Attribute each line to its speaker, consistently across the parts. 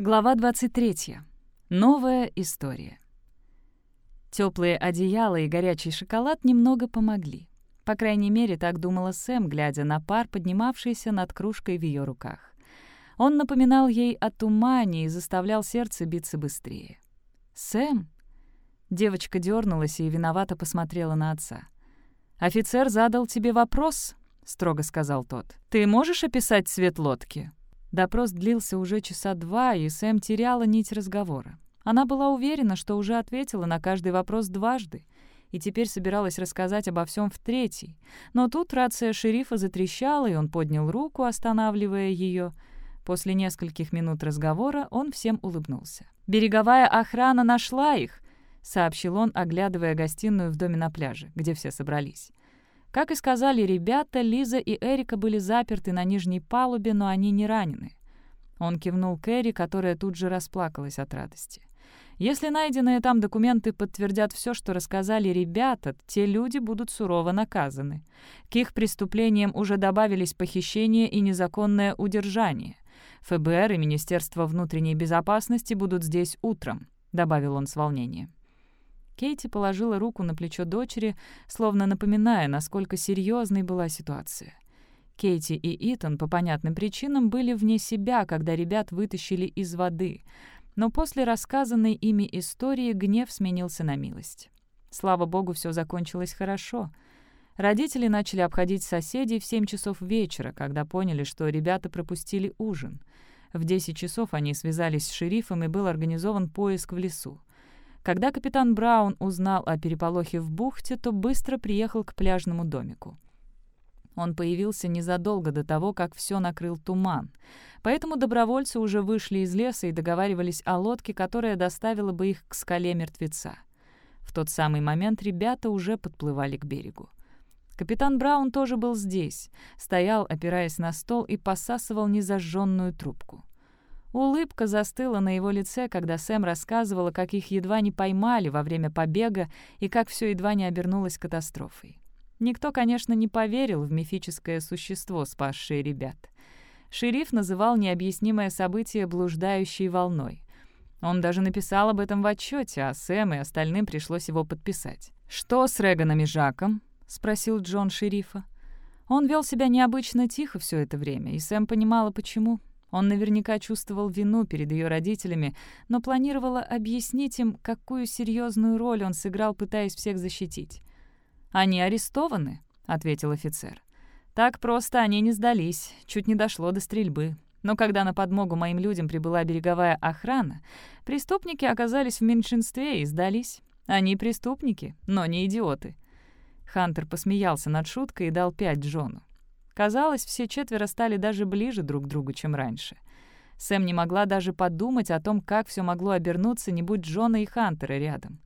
Speaker 1: Глава 23. Новая история. Теплые одеяла и горячий шоколад немного помогли. По крайней мере, так думала Сэм, глядя на пар, поднимавшийся над кружкой в ее руках. Он напоминал ей о тумане и заставлял сердце биться быстрее. «Сэм?» Девочка дернулась и виновато посмотрела на отца. «Офицер задал тебе вопрос?» — строго сказал тот. «Ты можешь описать цвет лодки?» Допрос длился уже часа два, и Сэм теряла нить разговора. Она была уверена, что уже ответила на каждый вопрос дважды, и теперь собиралась рассказать обо всем в третий. Но тут рация шерифа затрещала, и он поднял руку, останавливая ее. После нескольких минут разговора он всем улыбнулся. «Береговая охрана нашла их!» — сообщил он, оглядывая гостиную в доме на пляже, где все собрались. Как и сказали ребята, Лиза и Эрика были заперты на нижней палубе, но они не ранены. Он кивнул Кэрри, которая тут же расплакалась от радости. Если найденные там документы подтвердят все, что рассказали ребята, те люди будут сурово наказаны. К их преступлениям уже добавились похищение и незаконное удержание. ФБР и Министерство внутренней безопасности будут здесь утром», — добавил он с волнением. Кейти положила руку на плечо дочери, словно напоминая, насколько серьезной была ситуация. Кейти и Итан по понятным причинам были вне себя, когда ребят вытащили из воды, но после рассказанной ими истории гнев сменился на милость. Слава богу, все закончилось хорошо. Родители начали обходить соседей в 7 часов вечера, когда поняли, что ребята пропустили ужин. В 10 часов они связались с шерифом, и был организован поиск в лесу. Когда капитан Браун узнал о переполохе в бухте, то быстро приехал к пляжному домику. Он появился незадолго до того, как все накрыл туман. Поэтому добровольцы уже вышли из леса и договаривались о лодке, которая доставила бы их к скале мертвеца. В тот самый момент ребята уже подплывали к берегу. Капитан Браун тоже был здесь, стоял, опираясь на стол, и посасывал незажженную трубку. Улыбка застыла на его лице, когда Сэм рассказывала, как их едва не поймали во время побега и как все едва не обернулось катастрофой. Никто, конечно, не поверил в мифическое существо, спасшее ребят. Шериф называл необъяснимое событие блуждающей волной. Он даже написал об этом в отчете, а Сэм и остальным пришлось его подписать. «Что с Реганом и Жаком?» — спросил Джон шерифа. Он вел себя необычно тихо все это время, и Сэм понимала, почему. Он наверняка чувствовал вину перед ее родителями, но планировала объяснить им, какую серьезную роль он сыграл, пытаясь всех защитить. «Они арестованы», — ответил офицер. «Так просто они не сдались, чуть не дошло до стрельбы. Но когда на подмогу моим людям прибыла береговая охрана, преступники оказались в меньшинстве и сдались. Они преступники, но не идиоты». Хантер посмеялся над шуткой и дал пять Джону. Казалось, все четверо стали даже ближе друг к другу, чем раньше. Сэм не могла даже подумать о том, как все могло обернуться, не будь Джона и Хантера рядом.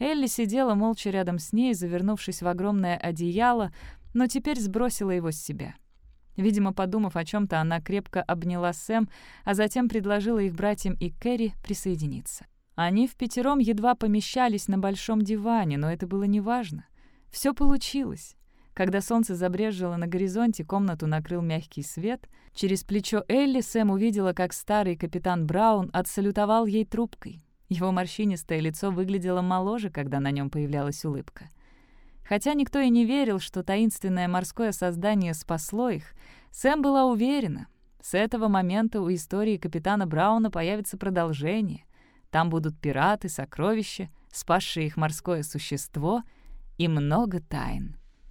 Speaker 1: Элли сидела молча рядом с ней, завернувшись в огромное одеяло, но теперь сбросила его с себя. Видимо, подумав о чем то она крепко обняла Сэм, а затем предложила их братьям и Кэрри присоединиться. Они в пятером едва помещались на большом диване, но это было неважно. Все получилось. Когда солнце забрежило на горизонте, комнату накрыл мягкий свет. Через плечо Элли Сэм увидела, как старый капитан Браун отсалютовал ей трубкой. Его морщинистое лицо выглядело моложе, когда на нем появлялась улыбка. Хотя никто и не верил, что таинственное морское создание спасло их, Сэм была уверена. С этого момента у истории капитана Брауна появится продолжение. Там будут пираты, сокровища, спасшие их морское существо и много тайн.